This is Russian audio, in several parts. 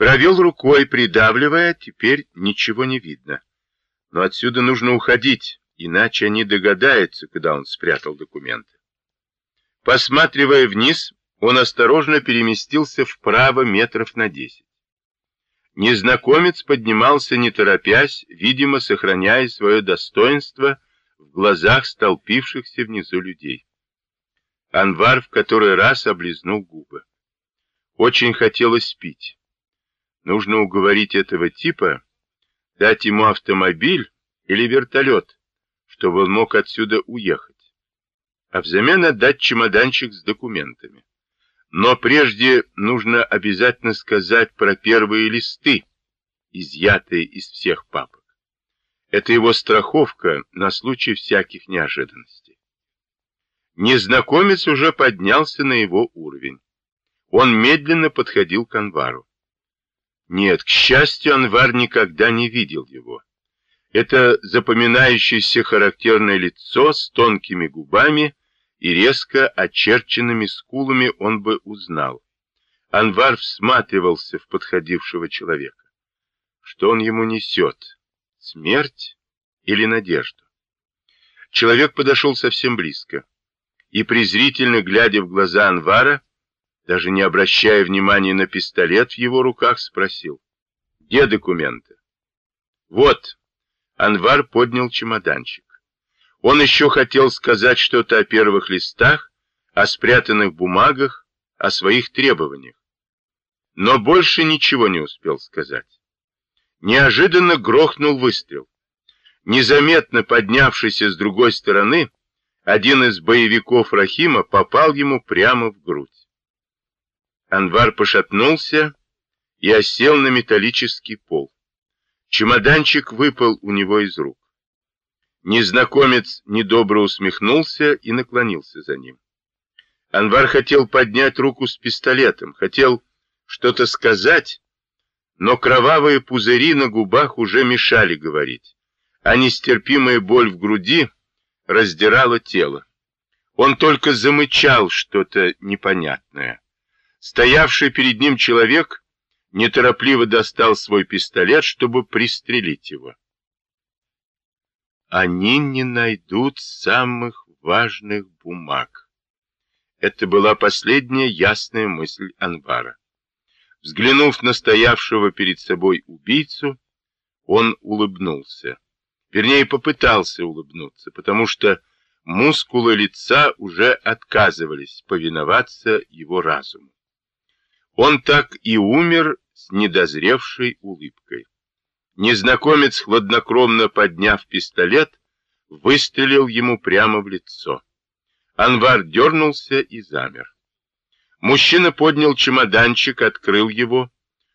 Провел рукой, придавливая, теперь ничего не видно. Но отсюда нужно уходить, иначе они догадаются, куда он спрятал документы. Посматривая вниз, он осторожно переместился вправо метров на десять. Незнакомец поднимался не торопясь, видимо, сохраняя свое достоинство в глазах столпившихся внизу людей. Анвар в который раз облизнул губы. Очень хотелось пить. Нужно уговорить этого типа, дать ему автомобиль или вертолет, чтобы он мог отсюда уехать, а взамен отдать чемоданчик с документами. Но прежде нужно обязательно сказать про первые листы, изъятые из всех папок. Это его страховка на случай всяких неожиданностей. Незнакомец уже поднялся на его уровень. Он медленно подходил к Анвару. Нет, к счастью, Анвар никогда не видел его. Это запоминающееся характерное лицо с тонкими губами и резко очерченными скулами он бы узнал. Анвар всматривался в подходившего человека. Что он ему несет? Смерть или надежду? Человек подошел совсем близко и, презрительно глядя в глаза Анвара, даже не обращая внимания на пистолет в его руках, спросил. «Где документы?» «Вот». Анвар поднял чемоданчик. Он еще хотел сказать что-то о первых листах, о спрятанных бумагах, о своих требованиях. Но больше ничего не успел сказать. Неожиданно грохнул выстрел. Незаметно поднявшийся с другой стороны, один из боевиков Рахима попал ему прямо в грудь. Анвар пошатнулся и осел на металлический пол. Чемоданчик выпал у него из рук. Незнакомец недобро усмехнулся и наклонился за ним. Анвар хотел поднять руку с пистолетом, хотел что-то сказать, но кровавые пузыри на губах уже мешали говорить, а нестерпимая боль в груди раздирала тело. Он только замычал что-то непонятное. Стоявший перед ним человек неторопливо достал свой пистолет, чтобы пристрелить его они не найдут самых важных бумаг. Это была последняя ясная мысль Анвара. Взглянув на стоявшего перед собой убийцу, он улыбнулся. Вернее, попытался улыбнуться, потому что мускулы лица уже отказывались повиноваться его разуму. Он так и умер с недозревшей улыбкой. Незнакомец, хладнокровно подняв пистолет, выстрелил ему прямо в лицо. Анвар дернулся и замер. Мужчина поднял чемоданчик, открыл его,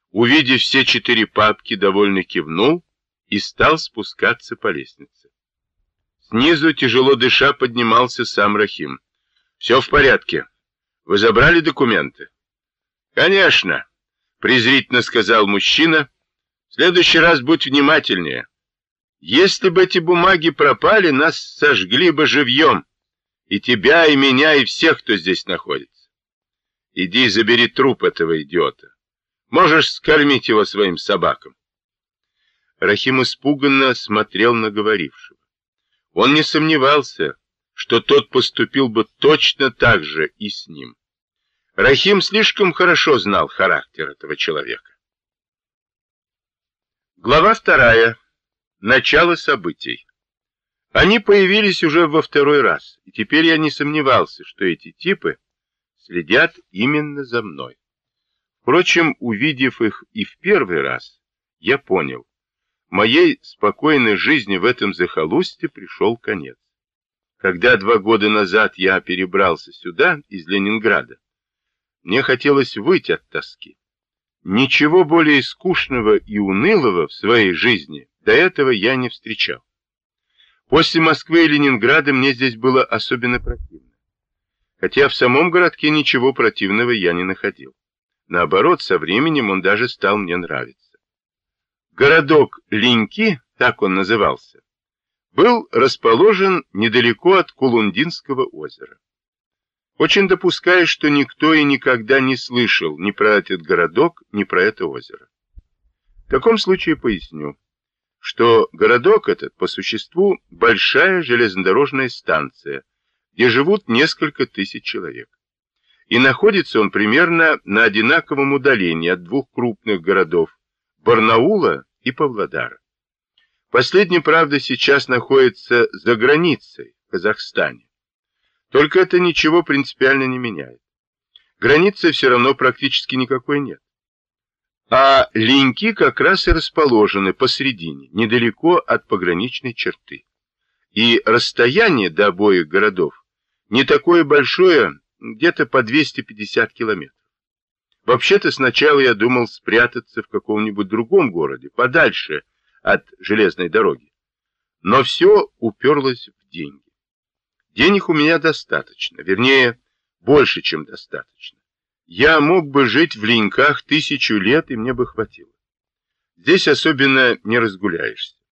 увидев все четыре папки, довольно кивнул и стал спускаться по лестнице. Снизу, тяжело дыша, поднимался сам Рахим. «Все в порядке. Вы забрали документы?» «Конечно», — презрительно сказал мужчина, — следующий раз будь внимательнее. Если бы эти бумаги пропали, нас сожгли бы живьем. И тебя, и меня, и всех, кто здесь находится. Иди забери труп этого идиота. Можешь скормить его своим собакам. Рахим испуганно смотрел на говорившего. Он не сомневался, что тот поступил бы точно так же и с ним. Рахим слишком хорошо знал характер этого человека. Глава вторая. Начало событий. Они появились уже во второй раз, и теперь я не сомневался, что эти типы следят именно за мной. Впрочем, увидев их и в первый раз, я понял, моей спокойной жизни в этом захолустье пришел конец. Когда два года назад я перебрался сюда, из Ленинграда, мне хотелось выйти от тоски. Ничего более скучного и унылого в своей жизни до этого я не встречал. После Москвы и Ленинграда мне здесь было особенно противно. Хотя в самом городке ничего противного я не находил. Наоборот, со временем он даже стал мне нравиться. Городок Леньки, так он назывался, был расположен недалеко от Кулундинского озера. Очень допускаю, что никто и никогда не слышал ни про этот городок, ни про это озеро. В таком случае поясню, что городок этот по существу большая железнодорожная станция, где живут несколько тысяч человек. И находится он примерно на одинаковом удалении от двух крупных городов Барнаула и Павлодара. Последний, правда, сейчас находится за границей, в Казахстане. Только это ничего принципиально не меняет. Границы все равно практически никакой нет. А линьки как раз и расположены посередине, недалеко от пограничной черты. И расстояние до обоих городов не такое большое, где-то по 250 километров. Вообще-то сначала я думал спрятаться в каком-нибудь другом городе, подальше от железной дороги. Но все уперлось в деньги. Денег у меня достаточно, вернее, больше, чем достаточно. Я мог бы жить в Леньках тысячу лет, и мне бы хватило. Здесь особенно не разгуляешься.